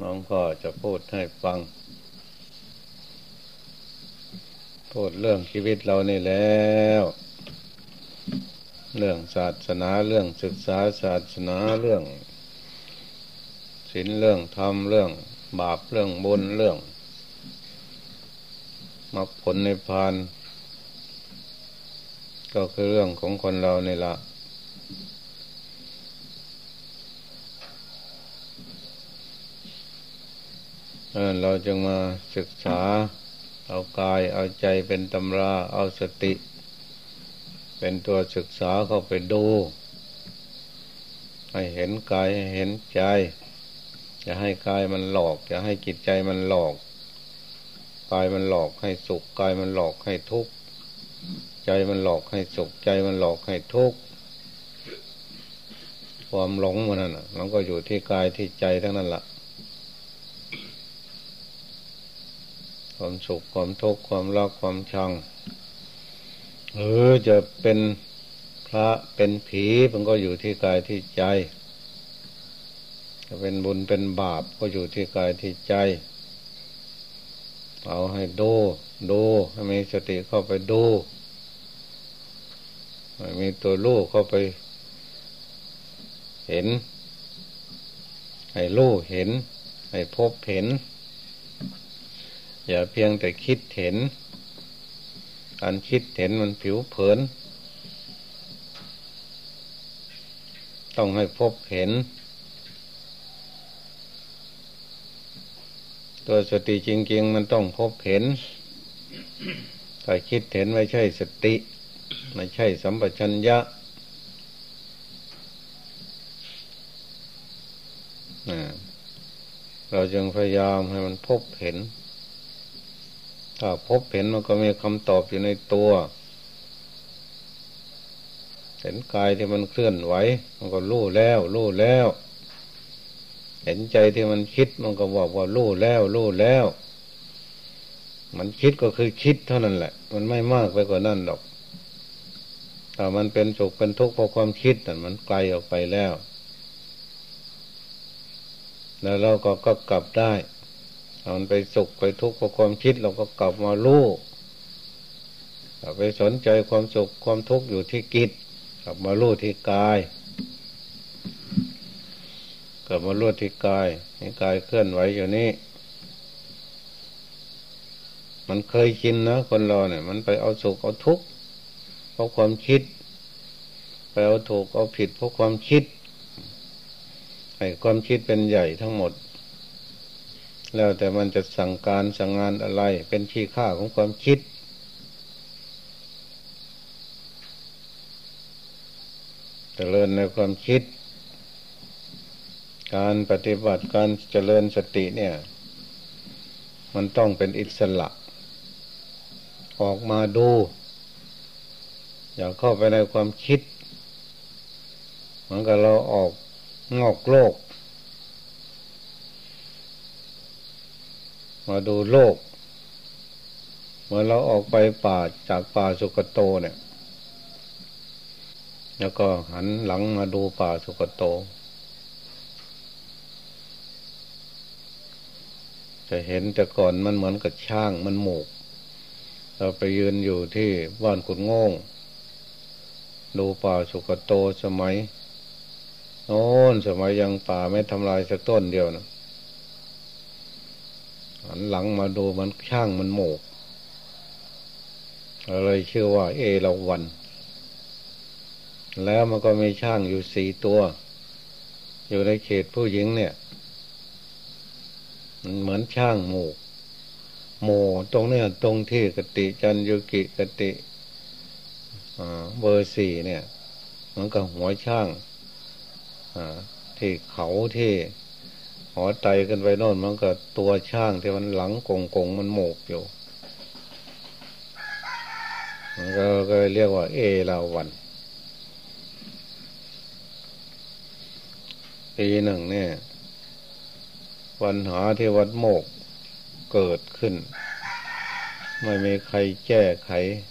น้องก็จะพูดให้ฟัง พูดเรื่องชีวิตเรานี่แล้ว เรื่องศาสนาเรื่องศึกษาศาสนาเรื่องศีลเรื่องธรรมเรื่องบาปเรื่องบุญเรื่องมรรคผลในพาน ก็คือเรื่องของคนเรานี่ละ เราจึงมาศึกษา เอากายเอาใจเป็นตำรา เอาสติ เป็นตัวศึกษาเข้าไปดู ให้เห็นกายให้เห็นใจ อย่าให้กายมันหลอก อย่าให้จิตใจมันหลอก กายมันหลอกให้สุข กายมันหลอกให้ทุกข์ ใจมันหลอกให้สุข ใจมันหลอกให้ทุกข์ ความหลงมันนั่นมันก็อยู่ที่กายที่ใจทั้งนั้นละ่ะ ความสุขความทุกข์ความรักความชังเออจะเป็นพระเป็นผีมันก็อยู่ที่กายที่ใจ จะเป็นบุญเป็นบาปก็อยู่ที่กายที่ใจ เอาให้ดูดูให้มีสติเข้าไปดูให้มีตัวลูกเข้าไป เห็น ให้ลูกเห็น ให้พบเห็น อย่าเพียงแต่คิดเห็น การคิดเห็นมันผิวเผิน ต้องให้พบเห็น ตัวสติจริง ๆ มันต้องพบเห็นถ้าคิดเห็นไม่ใช่สติ ไม่ใช่สัมปชัญญะเราจึงพยายามให้มันพบเห็น ถ้าพบเห็นมันก็มีคำตอบอยู่ในตัว เห็นกายที่มันเคลื่อนไหว มันก็รู้แล้วรู้แล้ว เห็นใจที่มันคิดมันก็บอกว่ารู้แล้วรู้แล้ว มันคิดก็คือคิดเท่านั้นแหละ มันไม่มากไปกว่านั้นหรอกถ้ามันเป็นสุขเป็นทุกข์เพราะความคิดนั่นมันไกลออกไปแล้ว แล้วเราก็ก็กลับได้ มันไปสุขไปทุกข์เพราะความคิดเราก็กลับมารู้ไปสนใจความสุขความทุกข์อยู่ที่กิจกลับมารู้ที่กายกลับมารู้ที่กายให้กายเคลื่อนไหวอยู่นี่มันเคยชินนะคนเราเนี่ย มันไปเอาสุขเอาทุกข์เพราะความคิด ไปเอาถูกเอาผิดเพราะความคิดให้ความคิดเป็นใหญ่ทั้งหมด แล้วแต่มันจะสั่งการสั่งงานอะไร เป็นที่ค่าของความคิดจเจริญในความคิด การปฏิบัติการเจริญสติเนี่ย มันต้องเป็นอิสระ ออกมาดู อย่าเข้าไปในความคิด เหมือนกับเราออกงอกโลก มาดูโลก เมื่อเราออกไปป่าจากป่าสุกโตเนี่ย แล้วก็หันหลังมาดูป่าสุกโต จะเห็นแต่ก่อนมันเหมือนกับช่างมันหมูก เราไปยืนอยู่ที่บ้านกุดงงดูป่าสุกโตสมัยโน้นสมัยยังป่าไม่ทำลายสักต้นเดียวนะ หันหลังมาดูมันช่างมันโมกอะไรชื่อว่า เอราวัน แล้วมันก็มีช่างอยู่สี่ตัว อยู่ในเขตผู้หญิงเนี่ย มันเหมือนช่างหมูโมตรงเนี้ยตรงที่กติจันยุกิกติเบอร์สี่เนี่ย มันก็หัวช่างที่เขาที่ หอไตกันไปโน่นมันก็ตัวช่างที่มันหลังกงกงมันโมกอยู่ มันก็ก็เรียกว่า เอลาวันปีหนึ่งเนี่ยปัญหาที่วัดโมกเกิดขึ้น ไม่มีใครแก้ไข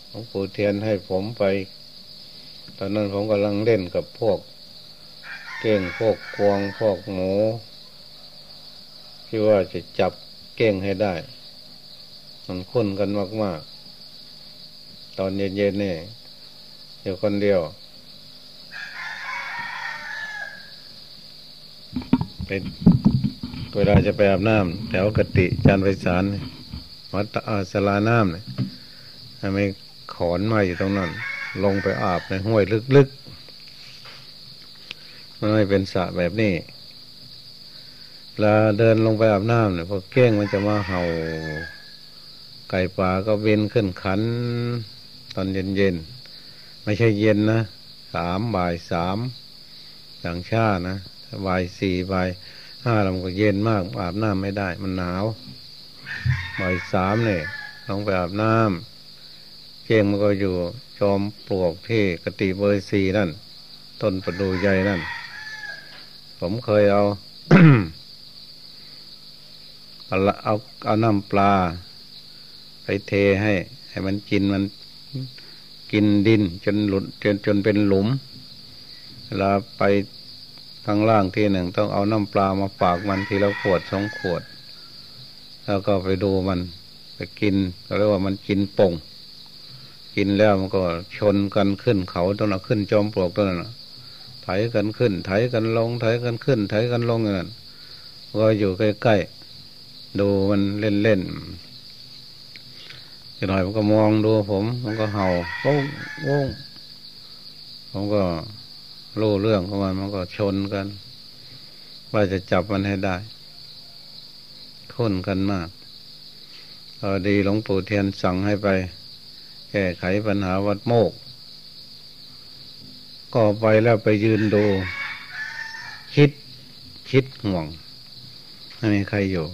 หลวงปู่เทียนให้ผมไป ตอนนั้นผมกำลังเล่นกับพวก เก่งพวกกวงพวกหมู ที่ว่าจะจับเก่งให้ได้ มันคุ้นกันมาก ๆ ตอนเย็นๆนี่อยู่คนเดียวไปเวลาจะไปอาบน้ำแถวกติจานไพศาลวัดอาสลาน้ำเนี่ยไมขอนมาอยู่ตรงนั้น ลงไปอาบในห้วยลึกๆมันไม่เป็นสระแบบนี้ เวลาเดินลงไปอาบน้ำเนี่ยพอเก้งมันจะมาเห่า ไก่ป่าก็บินขึ้นขัน ตอนเย็นๆไม่ใช่เย็นนะสามบ่ายสามต่างชาตินะบ่ายสี่บ่ายห้าเราก็เย็นมาก อาบน้ำไม่ได้ มันหนาวบ่ายสามเนี่ยลงไปอาบน้ำเก้งมันก็อยู่จอมปลวกที่กติเบอร์สีนั่น ต้นประดูใหญ่นั่น ผมเคยเอา เอาเอาเอาน้ำปลา ไปเทให้ ให้มันกินมันกินดิน จนหลุดจนจนเป็นหลุมเวลาไปทางล่างที่หนึ่งต้องเอาน้ำปลามาฝากมันทีละขวดสองขวด แล้วก็ไปดูมันไปกินเขาเรียกว่ามันกินป่งกินแล้วมันก็ชนกันขึ้นเขาต้นนั้นขึ้นจอมปลวกต้นนั้นไถกันขึ้น ไถกันลง ไถกันขึ้น ไถกันลงอย่างนั้นก็อยู่ใกล้ ดูมันเล่นๆอีกหน่อยมันก็มองดูผมมันก็เห่าโว้งโว้งผมก็รู้เรื่องของมันมันก็ชนกัน ว่าจะจับมันให้ได้ค้นกันมากพอดีหลวงปู่เทียนสั่งให้ไป แก้ไขปัญหาวัดโมก ก็ไปแล้วไปยืนดู คิดคิดห่วงไม่มีใครอยู่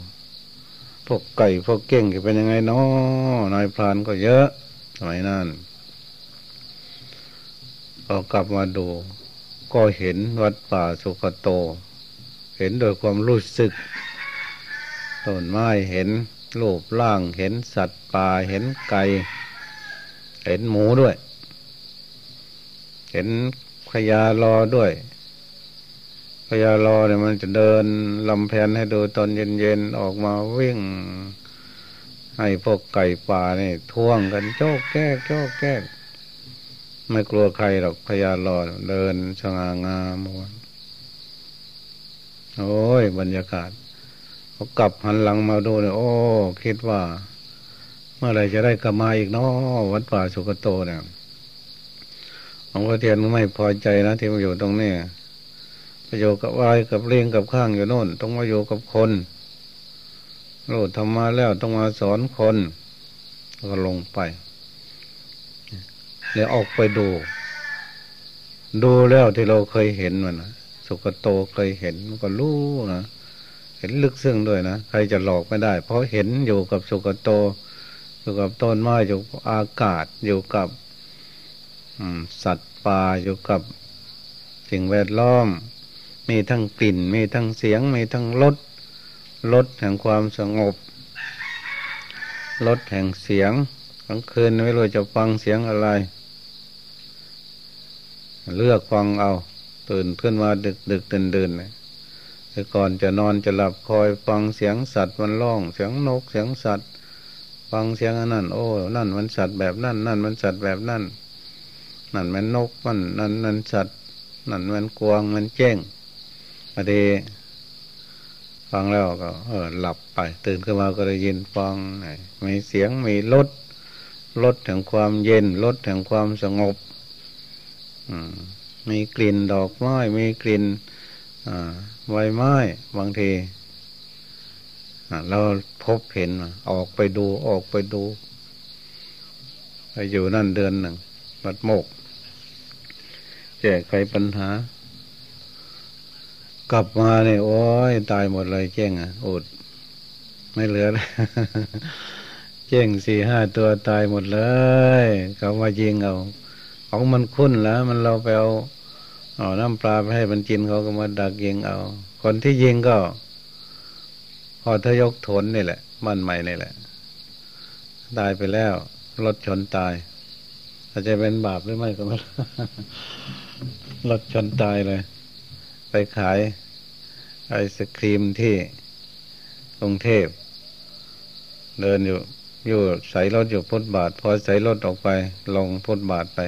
พวกไก่พวกเก่งจะเป็นยังไงเนาะนายพรานก็เยอะสมัยนั้นพอกลับมาดู ก็เห็นวัดป่าสุขโต เห็นโดยความรู้สึกต้นไม้เห็นรูปร่างเห็นสัตว์ป่าเห็นไก่เห็นหมูด้วย เห็นพญารอด้วย พญารอเนี่ยมันจะเดินลำแพนให้ดูตอนเย็นๆออกมาวิ่ง ให้พวกไก่ป่านี่ท่วงกันโจกแก้โจกแก้ไม่กลัวใครหรอกพญารอเดินสง่างามวนโอ้ย บรรยากาศเขากลับหันหลังมาดูเนี่ยโอ้คิดว่า เมื่อไรจะได้กลับมาอีกเนาะวัดป่าสุกโตเนี่ยหลวงพ่อเทียนไม่พอใจนะที่มาอยู่ตรงนี้ ไปอยู่กับวายกับเลี้ยงกับข้างอยู่โน่น ต้องมาอยู่กับคนรู้ธรรมาแล้วต้องมาสอนคน ก็ลงไปแล้วออกไปดู ดูแล้วที่เราเคยเห็นมันนะสุกโตเคยเห็นมันก็รู้นะเห็นลึกซึ้งด้วยนะใครจะหลอกไม่ได้ เพราะเห็นอยู่กับสุกโต อยู่กับต้นไม้อยู่อากาศอยู่กับสัตว์ป่าอยู่กับสิ่งแวดล้อม มีทั้งกลิ่น มีทั้งเสียง มีทั้งรสรสแห่งความสงบรสแห่งเสียงกลางคืนไม่รู้จะฟังเสียงอะไร เลือกฟังเอา ตื่นขึ้นมาดึกดึกเดินเดินเลยแต่ก่อนจะนอนจะหลับคอยฟังเสียงสัตว์มันร้อง เสียงนกเสียงสัตว์ ฟังเสียงนั่นโอ้ นั่นมันสัตว์แบบนั่น นั่นมันสัตว์แบบนั่นนั่นมันนกมันนั่นนั่นสัตว์ นั่นมันกวางมันแจ้ง อดีฟังแล้วก็ เออ หลับไป ตื่นขึ้นมาก็ได้ยินฟังมีเสียงมีรสรสแห่งความเย็นรสแห่งความสงบมีกลิ่นดอกไม้มีกลิ่นใบไม้บางทีเราพบเห็นออกไปดูออกไปดูไปอยู่นั่นเดือนหนึ่งบัดโมกแก้ไขปัญหา กลับมาเนี่ยโอ้ยตายหมดเลยแจ้งอะอด ไม่เหลือเลยแจ้งสี่ห้าตัวตายหมดเลยเขามายิงเอาของมันคุ้นแล้ว มันเราไปเอาเอาน้ำปลาไปให้มันกินเขาก็มาดักยิงเอา คนที่ยิงก็ พอทยกทนนี่แหละ มันใหม่นี่แหละ ตายไปแล้วรถชนตายอาจจะเป็นบาปหรือไม่ก็ไม่รถชนตายเลย ไปขายไอศครีมที่กรุงเทพ เดินอยู่ อยู่ใส่รถอยู่พุทบาท พอใส่รถออกไป ลงพุทบาทไป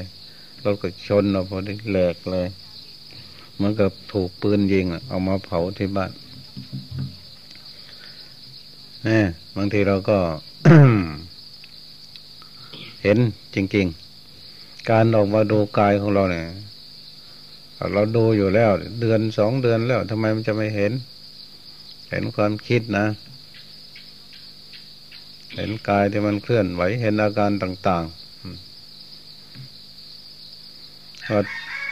รถก็ชนเราพอดีแหลกเลย เหมือนกับถูกปืนยิงเอามาเผาที่บ้านนี่บางทีเราก็ เห็นจริง ๆ การออกมาดูกายของเราเนี่ย เราดูอยู่แล้ว เดือนสองเดือนแล้วทำไมมันจะไม่เห็น เห็นความคิดนะ เห็นกายที่มันเคลื่อนไหวเห็นอาการต่างๆวัด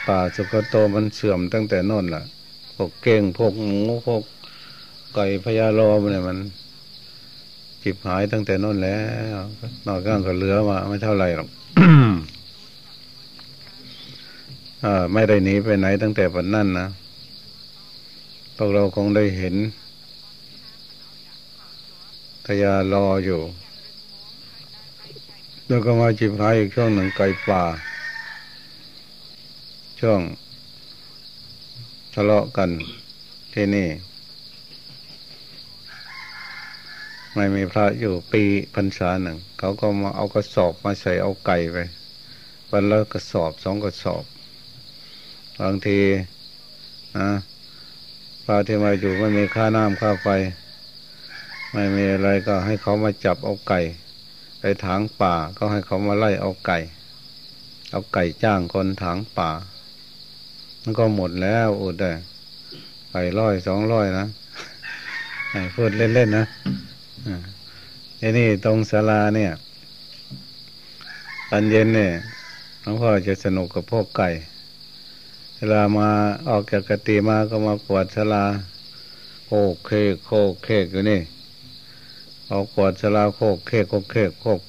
ป่าสุกโตมันเสื่อมตั้งแต่นนล่ะพวกเก่งพวกหมูพวกไก่พญาโลมเนี่ยมันจิบหายตั้งแต่นนแล้วนอกจากก็เหลือมาไม่เท่าไหร่หรอก ไม่ได้หนีไปไหนตั้งแต่วันนั้นนะพวกเราคงได้เห็นพญารออยู่ แล้วก็มาจิบหายอีกช่วงหนึ่งไก่ป่า ช่วงทะเลาะกันที่นี่ ไม่มีพระอยู่ปีพรรษาหนึ่ง เขาก็มาเอากระสอบมาใส่เอาไก่ไปวันละกระสอบสองกระสอบ บางทีนะพระที่มาอยู่ไม่มีค่าน้ำค่าไฟ ไม่มีอะไรก็ให้เขามาจับเอาไก่ ไปถางป่าก็ให้เขามาไล่เอาไก่ เอาไก่จ้างคนถางป่ามันก็หมดแล้วอุดได้ไก่ร้อยสองร้อยนะพูดเล่นๆนะทีนี่ตรงศาลาเนี่ยตอนเย็นเนี่ยหลวงพ่อจะสนุกกับพวกไก่ เวลามาออกจากกติมาก็มาปวดศาลาโคกเคกโคกเคกอยู่นี่ออกปวดศาลาโคกเคกโคกเคกโคก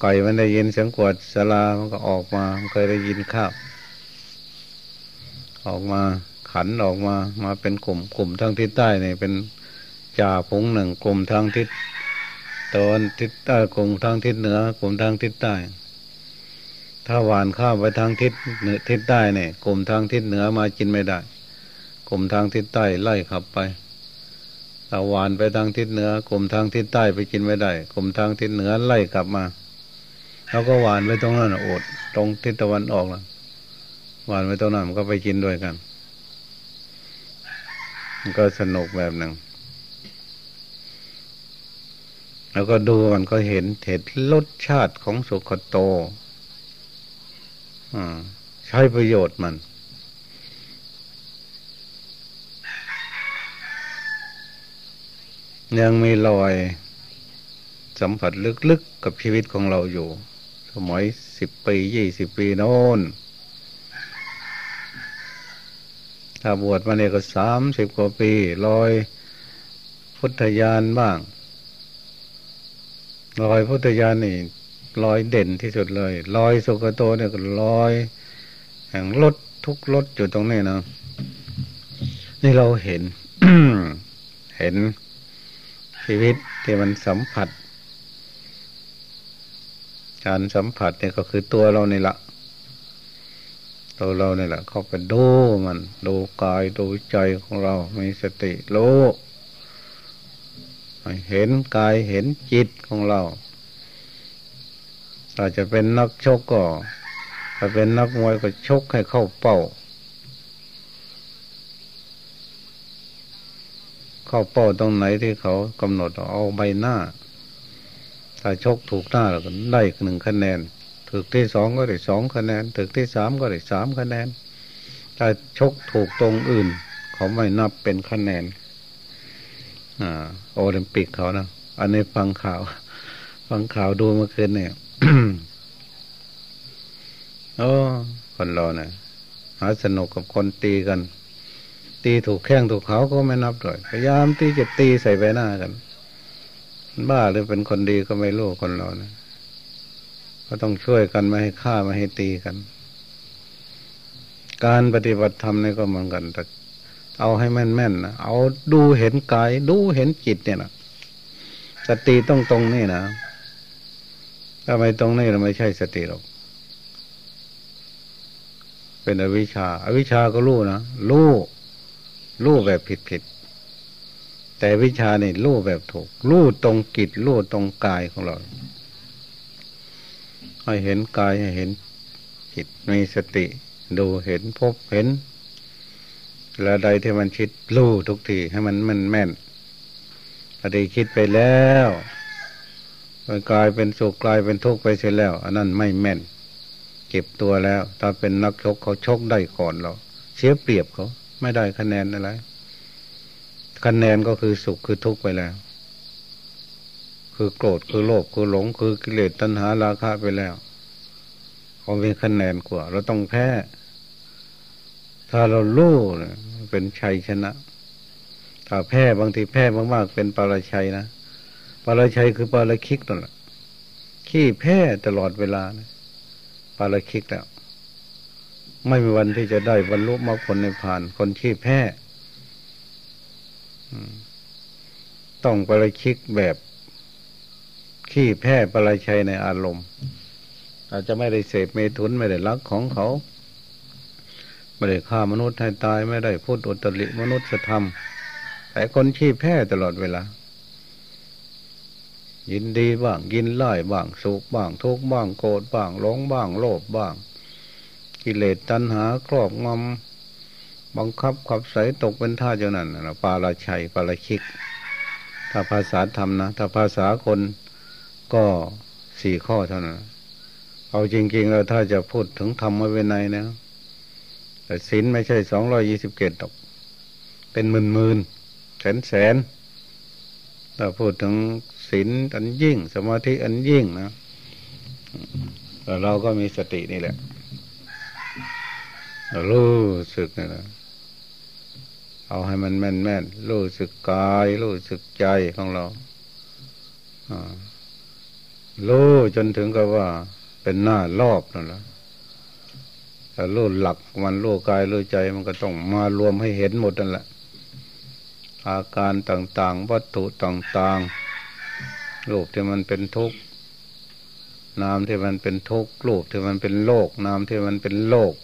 ไก่มันได้ยินเสียงปวดศาลามันก็ออกมามันเคยได้ยินข้าวออกมาขันออกมามาเป็นกลุ่มกลุ่มทั้งทิศใต้เนี่ยเป็นจ่าผงหนึ่งกลุ่มทางทิศตะวันทิศใต้กลุ่มทางทิศเหนือกลุ่มทางทิศใต้ ถ้าหวานข้าวไปทางทิศเหนือทิศใต้เนี่ยกลุ่มทางทิศเหนือมากินไม่ได้ กลุ่มทางทิศใต้ไล่ขับไปถ้าหวานไปทางทิศเหนือ กลุ่มทางทิศใต้ไปกินไม่ได้ กลุ่มทางทิศเหนือไล่กลับมาแล้วก็หวานไปตรงนั้นอดตรงทิศตะวันออกนะหวานไปตรงนั้นมันก็ไปกินด้วยกันก็สนุกแบบหนึ่งแล้วก็ดูมันก็เห็นเห็นรสชาติของสุขโต ใช้ประโยชน์มัน ยังมีรอยสัมผัสลึกๆกับชีวิตของเราอยู่ สมัยสิบปียี่สิบปีโน้น ถ้าบวชมาเนี่ยก็สามสิบกว่าปีลอยพุทธญาณบ้างรอยพุทธญาณนี่ รอยเด่นที่สุดเลยรอยสุกโตเนี่ยก็รอยแห่งรถทุกรถอยู่ตรงนี้นะนี่เราเห็น เห็นชีวิตที่มันสัมผัส การสัมผัสเนี่ยก็คือตัวเรานี่แหละตัวเรานี่แหละ เขาไปดูมันดูกายดูใจของเรา มีสติโลกเห็นกายเห็นจิตของเรา อาจจะเป็นนักชกก็ ถ้าเป็นนักมวยก็ชกให้เข้าเป้า เข้าเป้าตรงไหนที่เขากำหนดเอาใบหน้า ถ้าชกถูกหน้าก็ได้หนึ่งคะแนนถึกที่สองก็ได้สองคะแนนถึกที่สามก็ได้สามคะแนน ถ้าชกถูกตรงอื่น เขาไม่นับเป็นคะแนนอ่าโอลิมปิกเขานะอันนี้ฟังข่าว ฟังข่าวดูเมื่อคืนเนี่ย โอ้คนเราเนี่ยหาสนุกกับคนตีกัน ตีถูกแข้งถูกเขาก็ไม่นับด้วยพยายามที่จะตีใส่ใบหน้ากัน บ้าหรือเป็นคนดีก็ไม่รู้คนเรานะก็ต้องช่วยกันไม่ให้ฆ่าไม่ให้ตีกัน การปฏิบัติธรรมนี่ก็เหมือนกันแต่เอาให้แม่นๆนนะเอาดูเห็นกาย ดูเห็นจิตเนี่ยนะสติต้องตรงนี่นะ ถ้าไม่ตรงนี่เราไม่ใช่สติหรอก เป็นอวิชชาอวิชชาก็รู้นะรู้รู้แบบผิดผิดแต่วิชาเนี่ยรู้แบบถูกรู้ตรงกิจรู้ตรงกายของเรา ให้เห็นกายให้เห็นจิตมีสติ ดูเห็นพบเห็นแล้วใดที่มันคิดรู้ทุกทีให้มันมันแม่นอดีคิดไปแล้ว มันกลายเป็นสุขกลายเป็นทุกข์ไปเสียแล้ว อันนั้นไม่แม่น เก็บตัวแล้ว ถ้าเป็นนักชกเขาชกได้ก่อนเรา เสียเปรียบเขาไม่ได้คะแนนอะไร คะแนนก็คือสุขคือทุกข์ไปแล้ว คือโกรธคือโลภคือหลงคือกิเลสตัณหาราคะไปแล้วเขาเป็นคะแนนกว่า เราต้องแพ้ ถ้าเราลู่เป็นชัยชนะ ถ้าแพ้บางทีแพ้มากๆเป็นปราชัยนะ ปาราชัยคือปาราคิกนั่นแหละขี้แพ้ตลอดเวลานะปราคิกแล้วไม่มีวันที่จะได้บรรลุมรรคผลในผ่าน คนขี้แพ้ต้องปาราชิกแบบขี้แพ้ปาราชัยในอารมณ์อาจจะไม่ได้เสพเมถุนไม่ได้รักของเขาไม่ได้ฆ่ามนุษย์ให้ตายไม่ได้พูดอุตริมนุษยธรรมแต่คนขี้แพ้ตลอดเวลา ยินดีบ้าง ยินไล่บ้างสุขบ้าง ทุกบ้างโกรธบ้างหลงบ้าง โลภบ้าง กิเลสตัณหาครอบงำบังคับขับใสตกเป็นท่าเจ้านั่นนะปาราชัยปาราชิก ถ้าภาษาธรรมนะถ้าภาษาคนก็สี่ข้อเท่านั้นเอาจริงๆเราถ้าจะพูดถึงธรรมวินัยนะ แต่ศีลไม่ใช่สองรอยี่สิบเกตตก เป็นหมื่นหมื่นแสนแสนถ้าพูดถึง ศีลอันยิ่ง สมาธิอันยิ่งนะแต่เราก็มีสตินี่แหละรู้สึกนี่นะเอาให้มันแม่นแม่นรู้สึกกายรู้สึกใจของเรารู้จนถึงกับว่าเป็นหน้ารอบนั่นแหละแต่รู้หลักมันรู้กายรู้ใจมันก็ต้องมารวมให้เห็นหมดนั่นแหละอาการต่างๆ วัตถุต่างๆ รูปที่มันเป็นทุกข์นามที่มันเป็นทุกข์รูปที่มันเป็นโลก นามที่มันเป็นโลก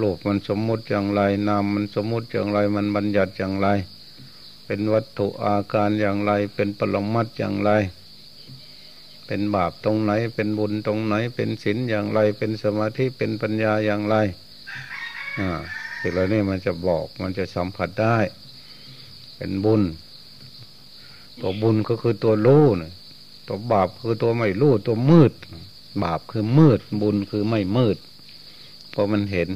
รูปมันสมมุติอย่างไร นามมันสมมุติอย่างไร มันบัญญัติอย่างไร เป็นวัตถุอาการอย่างไร เป็นปรมัตอย่างไร เป็นบาปตรงไหน เป็นบุญตรงไหน เป็นศีลอย่างไร เป็นสมาธิเป็นปัญญาอย่างไรอ่าสิ่งเหล่านี้มันจะบอกมันจะสัมผัสได้ เป็นบุญ ตัวบุญก็คือตัวรู้นะตัวบาปคือตัวไม่รู้ตัวมืด บาปคือมืด บุญคือไม่มืดเพราะมันเห็น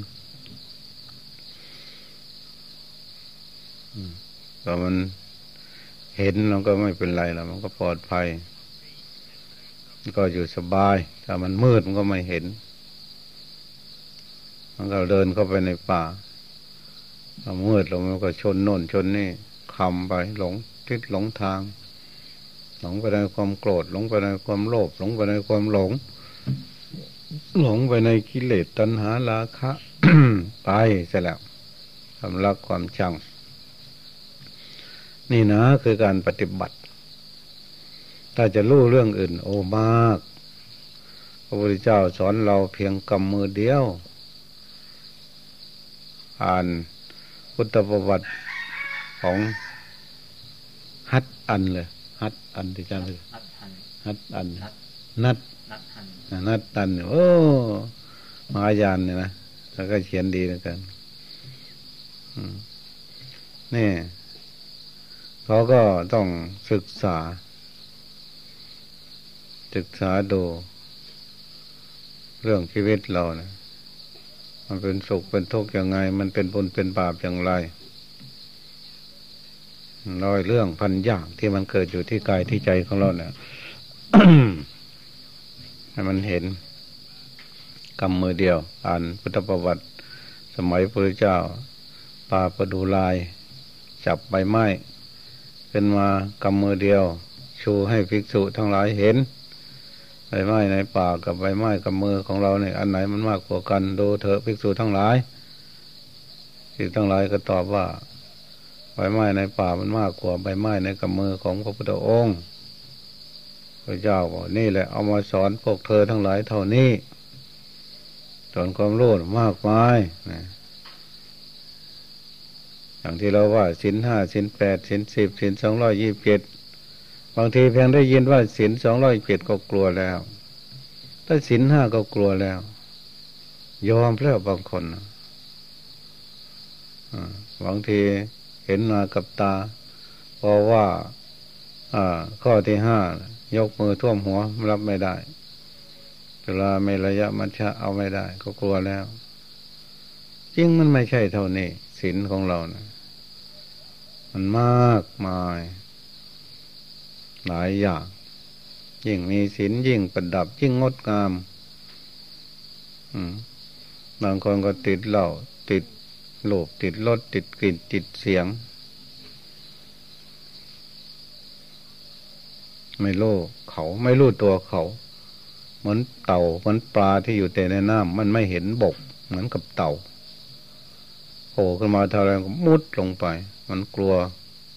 พอมันเห็นเราก็ไม่เป็นไรแล้วมันก็ปลอดภัย ก็อยู่สบาย ถ้ามันมืดมันก็ไม่เห็น มันก็เดินเข้าไปในป่ามืดลงมันก็ชนโน่นชนนี่คำไปหลง ทิศหลงทาง หลงไปในความโกรธหลงไปในความโลภหลงไปในความหลง หลงไปในกิเลสตัณหาราคะไปเสียแล้วทำรักความชังนี่นะคือการปฏิบัติ ถ้าจะรู้เรื่องอื่น โอ้มาก พระพุทธเจ้าสอนเราเพียงกำมือเดียว อ่านพุทธประวัติของ อันเลยฮัตอันที่จำเลยฮัตอัน นัดนัดตันโอ้มหายานเนี่ยนะแล้วก็เขียนดีเหมือนกันนี่เขาก็ต้องศึกษา ศึกษาดู เรื่องชีวิตเราเนะมันเป็นสุขเป็นทุกข์ยังไง มันเป็นบุญเป็นบาปอย่างไร ร้อยเรื่องพันอย่างที่มันเกิดอยู่ที่กายที่ใจของเราเนี่ยให้มันเห็นกำมือเดียว อ่านพุทธประวัติ สมัยพระเจ้าปาประดูลาย จับใบไม้เป็นมากำมือเดียว ชูให้ภิกษุทั้งหลายเห็นใบไม้ในป่ากับใบไม้กับมือของเราเนี่ยอันไหนมันมากกว่ากันดูเถอะภิกษุทั้งหลายภิกษุทั้งหลายก็ตอบว่า ใบไม้ในป่ามันมากกว่าใบไม้ในกำมือของพระพุทธองค์พระเจ้าบอกนี่แหละเอามาสอนพวกเธอทั้งหลายเท่านี้สอนความรู้มากมายนะอย่างที่เราว่าสินห้าสินแปดสินสิบสินสองร้อยยี่สิบเจ็ดบางทีเพียงได้ยินว่าสินสองร้อยเจ็ดก็กลัวแล้วถ้าสินห้าก็กลัวแล้ว ยอมแล้วบางคนบางที เห็นมากับตา เพราะว่าข้อที่ห้ายกมือท่วมหัวรับไม่ได้เวลาไม่ระยะมันชะเอาไม่ได้ ก็กลัวแล้วจริงมันไม่ใช่เท่านี้ศีลของเรานะมันมากมาย หลายอย่าง ยิ่งมีศีลยิ่งประดับ ยิ่งงดงามบางคนก็ติดเหล้าติด โลภติดรสติดกลิ่นติดเสียง ไม่รู้เขาไม่รู้ตัวเขาเหมือนเต่าเหมือนปลาที่อยู่แต่ในน้ำมันไม่เห็นบก เหมือนกับเต่าโผล่ขึ้นมาเท่าไรก็มุดลงไป มันกลัว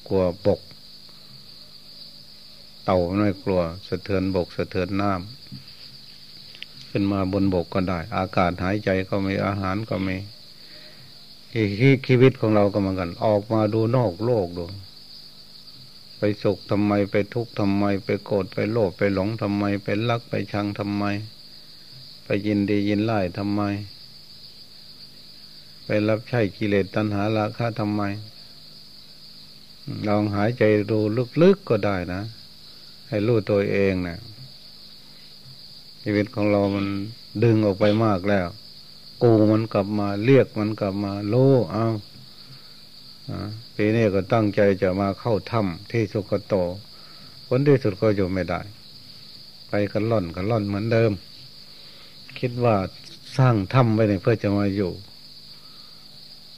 กลัวบก เต่าไม่กลัว สะเทือนบก สะเทือนน้ำขึ้นมาบนบกก็ได้ อากาศหายใจก็มีอาหารก็มี ชีวิตของเราก็เหมือนกัน ออกมาดูนอกโลกดู ไปสุขทำไมไปทุกข์ทำไม ไปโกรธไปโลภไปหลงทำไม ไปรักไปชังทำไม ไปยินดียินไล่ทำไม ไปรับใช้กิเลสตัณหาราคะทำไม ลองหายใจดูลึกๆก็ได้นะ ให้รู้ตัวเองนะชีวิตของเรามันดึงออกไปมากแล้ว กูมันกลับมาเรียกมันกลับมา โลเอาปีนี้ก็ตั้งใจจะมาเข้าถ้ำที่สุขโตผลที่สุดก็อยู่ไม่ได้ ไปกันล่อนกันล่อนเหมือนเดิม คิดว่าสร้างถ้ำไว้เนี่ยเพื่อจะมาอยู่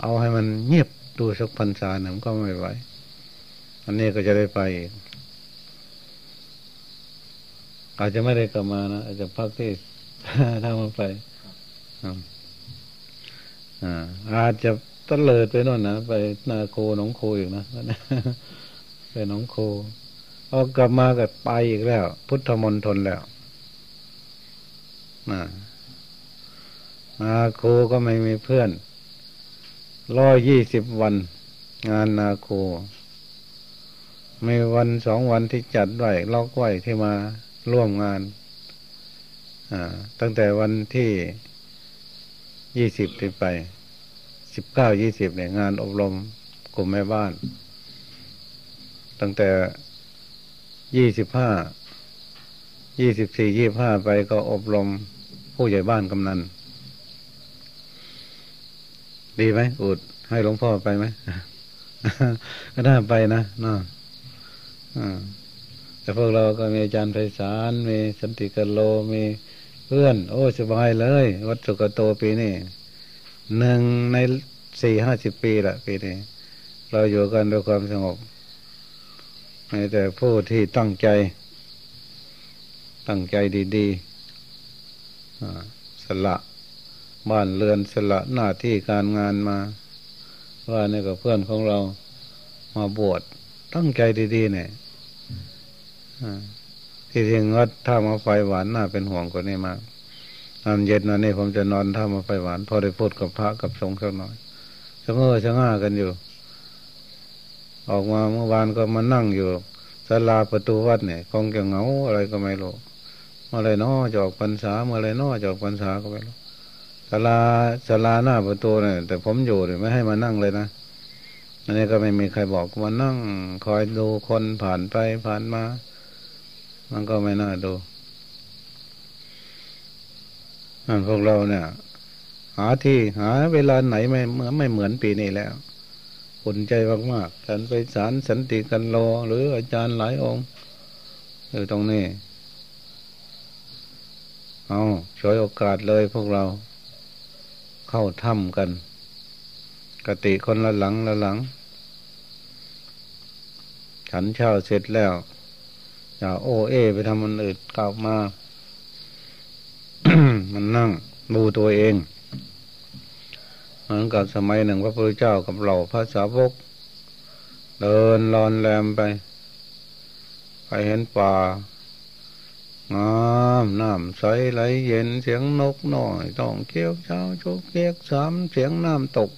เอาให้มันเงียบดูสักพรรษาหนึ่งก็ไม่ไหวอันนี้ก็จะได้ไปอาจจะไม่ได้กลับมานะอาจจะพักที่ถ้ามาไปอ อาจจะตะเลิดไปโน่นนะไปนาโคหนองโคอยู่นะไปหนองโคพอกลับมาก็ไปอีกแล้ว พุทธมนตรแล้วนาโคก็ไม่มีเพื่อนร้อยยี่สิบวัน งานนาโคมีวันสองวันที่จัดไว้ล็อกไว้ที่มาร่วมงานตั้งแต่วันที่ ยี่สิบไปสิบเก้ายี่สิบเนี่ยงานอบรมกลุ่มแม่บ้าน ตั้งแต่ยี่สิบห้ายี่สิบสี่ยี่ห้าไปก็อบรมผู้ใหญ่บ้านกำนัน ดีไหมอุดให้หลวงพ่อไปไหมก็น่าไปนะน่าแต่พวกเราก็มีอาจารย์ไพศาลมีสันติกโลมี พื่อน โอ้สบายเลย วัดสุกโตปีนี้หนึ่งในสี่ห้าสิบปีละปีนี้ เราอยู่กันด้วยความสงบมีแต่ผู้ที่ตั้งใจ ตั้งใจดีๆสละบ้านเรือนสละหน้าที่การงานมา ว่านี่กับเพื่อนของเรามาบวชตั้งใจดีๆเนี่ย ที่จริงวัดท่ามาไฟหวานน่าเป็นห่วงกว่านี้มากตอนเย็นนันนี่ผมจะนอนท่ามาไฟหวาน พอได้พูดกับพระกับสงฆ์สักหน่อยชะเง้อชะง่ากันอยู่ ออกมาเมื่อวานก็มานั่งอยู่ศาลาประตูวัดเนี่ยคงจะเหงาอะไรก็ไม่รู้เมื่อไรน้อจอกพรรษาเมื่อไรน้อจอกพรรษาก็ไม่รู้ศาลาศาลาหน้าประตูเนี่ยแต่ผมอยู่เลยไม่ให้มานั่งเลยนะอันนี้ก็ไม่มีใครบอกมานั่ง คอยดูคนผ่านไปผ่านมา มันก็ไม่น่าดูนั่นพวกเราเนี่ย หาที่หาเวลาไหนไม่เหมือนไม่เหมือนปีนี้แล้วขุนใจมากๆฉันไปสารสันติกันโลหรืออาจารย์หลายองค์อยู่ตรงนี้ เอาช่วยโอกาสเลยพวกเราเข้าถ้ำกัน กติคนละหลังละหลัง ฉันเช่าเสร็จแล้ว อย่าโอเอ ไปทำมันอื่นกลับมา มันนั่งดูตัวเองเหมือนกับสมัยหนึ่งพระพุทธเจ้ากับเราพระสาวก เดินลอนแรมไป ไปเห็นป่างามน้ำใสไหลเย็นเสียงนกหน่อยต้องเกี้ยวเช้าโชกเกียกสามเสียงน้ำตก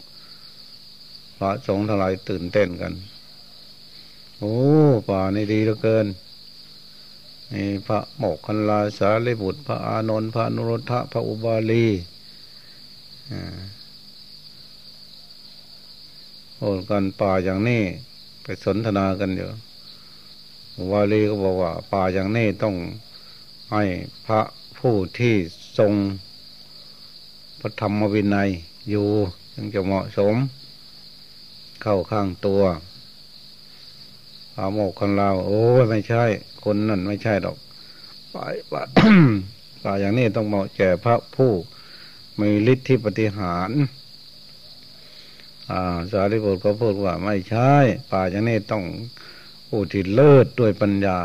พระสงฆ์ทั้งหลายตื่นเต้นกัน โอ้ ป่านี่ดีเหลือเกิน นี่พระโมกขันลาสารีบุตร พระอานนท์พระนุรทธะพระอุบาลีโอ้กันป่าอย่างนี้ไปสนทนากันอยู่อุบาลีก็บอกว่า ป่าอย่างนี้ต้องให้พระผู้ที่ทรงพระธรรมวินัยอยู่จึงจะเหมาะสม เข้าข้างตัว อาโมกคนเราโอ้ไม่ใช่ คนนั่นไม่ใช่ดอกป่าป่าป่าอย่างนี้ต้องเหมาะแก่พระผู้มีฤทธิ์ที่ปฏิหารอ่าสารีบุตรก็พูดว่าไม่ใช่ ป่าอย่างนี้ต้องผู้ที่เลิศด้วยปัญญา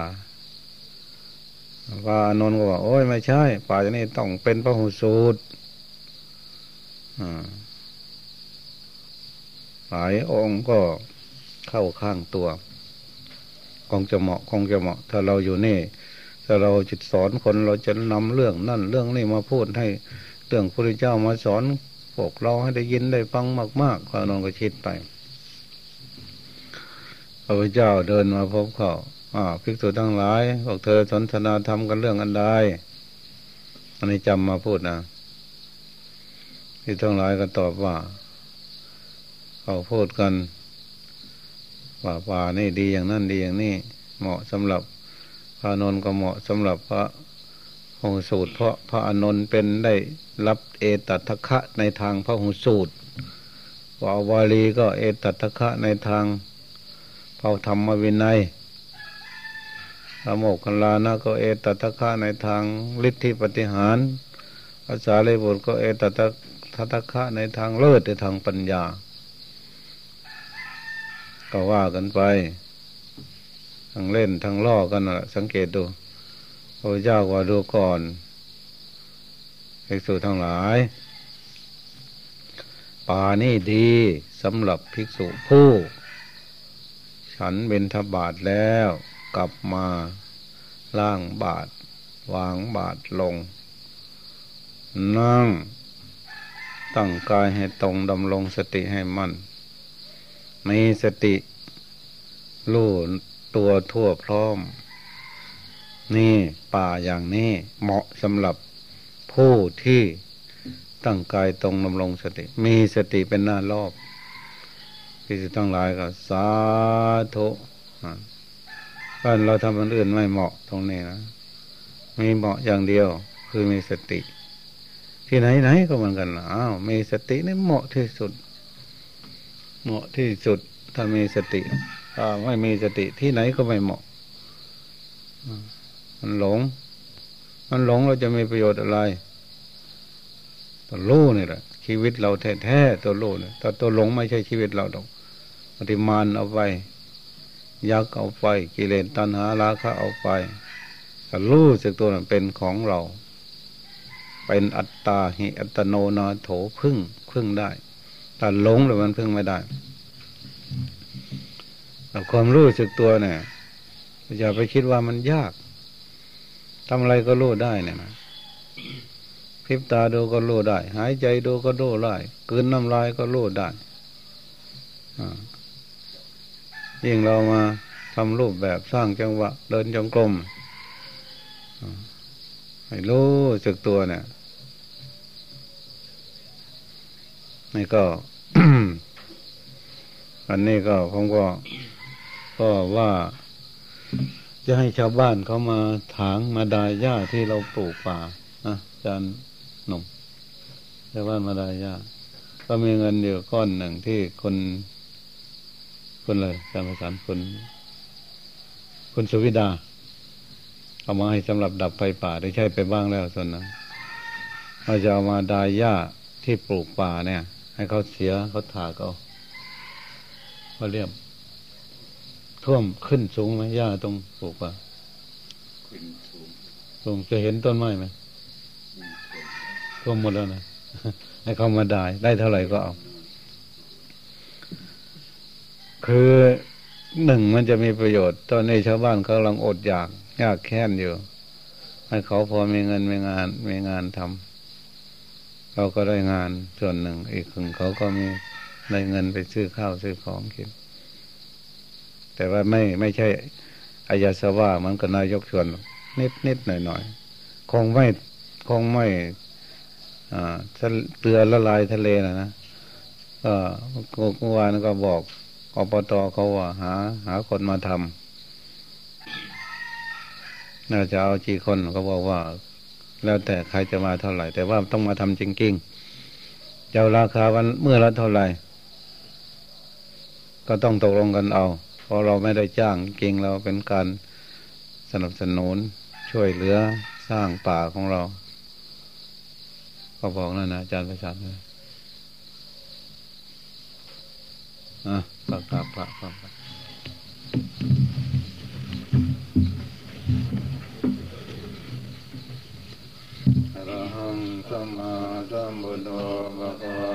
พระอนนก็ว่าโอ้ยไม่ใช่ ป่าอย่างนี้ต้องเป็นพระหูสูตรหลายองค์ก็เข้าข้างตัว คงจะเหมาะคงจะเหมาะ ถ้าเราอยู่นี่ถ้าเราจิตสอนคนเราจะนำเรื่องนั่นเรื่องนี้มาพูดให้เรื่องพระเจ้ามาสอนพวกเราให้ได้ยินได้ฟังมากๆพระนนก็คิดไปพระพุทธเจ้าเดินมาพบเขาอ่าภิกษุทั้งหลายพวกเธอสนทนาทำกันเรื่องอันใดอันนี้จำมาพูดนะที่ทั้งหลายก็ตอบว่า เขาพูดกัน ว่าป่านี่ดีอย่างนั้นดีอย่างนี้เหมาะสำหรับพระนนท์ก็เหมาะสำหรับพระหงสูตร เพราะพระอนนท์เป็นได้รับเอตัทคะในทางพระหงสูตรว่าบาลีก็เอตัทคะในทางพระธรรมวินัยพระโมกขลานะก็เอตัทคะในทางฤทธิปฏิหารภาษาเลบุตรก็เอตัทคะในทางเลิศในทางปัญญา ก็ว่ากันไป ทั้งเล่นทั้งล่อกันนะสังเกตดูพระเจ้าว่าดูก่อนภิกษุทั้งหลาย ป่านี่ดีสำหรับภิกษุผู้ ฉันเป็นทบาทแล้วกลับมาล่างบาท วางบาทลง นั่ง ตั้งกายให้ตรงดำรงสติให้มั่น มีสติรู้ตัวทั่วพร้อม นี่ป่าอย่างนี้เหมาะสำหรับผู้ที่ตั้งกายตรงดำรงสติ มีสติเป็นหน้ารอบที่จะต้องหลายก็สาธุถ้าเราทำอันอื่นไม่เหมาะตรงนี้นะมีเหมาะอย่างเดียว คือมีสติ ที่ไหนไหนก็เหมือนกันอ้าวมีสตินี่เหมาะที่สุด เหมาะที่สุดถ้ามีสติ ถ้าไม่มีสติที่ไหนก็ไม่เหมาะมันหลง มันหลงเราจะมีประโยชน์อะไร ตัวรู้นี่แหละชีวิตเราแท้ๆตัวรู้เนี่ยแต่ตัวหลงไม่ใช่ชีวิตเราดอกปฏิมานเอาไปยักเอาไป กิเลสตัณหาราคะเอาไปแต่รู้สึกตัวนั้นเป็นของเรา เป็นอัตตาหิอัตโนนาโถพึ่งพึ่งได้ ถ้าหลงเลยมันพึ่งไม่ได้ความรู้สึกตัวเนี่ยอย่าไปคิดว่ามันยากทำอะไรก็รู้ได้เนี่ยนะพิบตาดูก็รู้ได้ หายใจดูก็รู้ได้กืนน้ำลายก็รู้ได้ยิ่งเรามาทำรูปแบบสร้างจังหวะ เดินจงกรมให้รู้สึกตัวเนี่ย นี่ก็อันนี้ก็ผมก็ ก็ว่าจะให้ชาวบ้านเขามาถางมาดายหญ้าที่เราปลูกป่านะอาจารย์หนุ่มชาวบ้านมาดายหญ้าก็มีเงินอยู่ก้อนหนึ่งที่คนคนเลยอาจารย์ประสานคนคนสุวิดา เอามาให้สำหรับดับไฟป่าได้ใช้ไปบ้างแล้วส่วนนั้นเราจะเอามาดายหญ้าที่ปลูกป่าเนี่ย ให้เขาเสียเขาถากเอาเขาเรียบ ท่วมขึ้นสูงไหมหญ้าตรงปลูกป่าขึ้นสูงสูงจะเห็นต้นไม้ไหมท่วมหมดแล้วนะให้เขามาได้ได้เท่าไหร่ก็เอา คือหนึ่งมันจะมีประโยชน์ ตอนนี้ชาวบ้านเขากำลังอดอยาก ยากแค้นอยู่ ให้เขาพอมีเงินมีงานมีงานทำ เขาก็ได้งานส่วนหนึ่ง อีกครึ่งเขาก็มีได้เงินไปซื้อข้าวซื้อของกิน แต่ว่าไม่ไม่ใช่อายาสวะมันก็นายกชวนนิดนิดหน่อยหน่อยคงไม่คงไม่อ่าเตือละลายทะเลนะนะก็เมื่อวานก็บอกอบตเขาว่าหา หาคนมาทำน่าจะเอาจีคนเขาบอกว่า แล้วแต่ใครจะมาเท่าไหร่ แต่ว่าต้องมาทำจริงๆเจ้าราคาวันเมื่อละเท่าไหร่ ก็ต้องตกลงกันเอา เพราะเราไม่ได้จ้างจริงเราเป็นการสนับสนุนช่วยเหลือสร้างป่าของเรา ก็บอกนั่นนะอาจารย์ประชาเลยอะปากปากปากปาก มมาสัมพุทโธภะคะวะ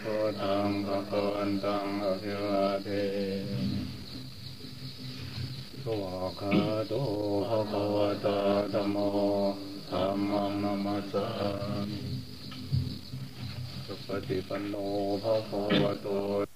โตธังภะคะวันตังอภิวาเทสวากขาโตภะคะวะตาธัมโมธัมมังนะมมัสสามิสุปฏิปันโนภะคะวะโต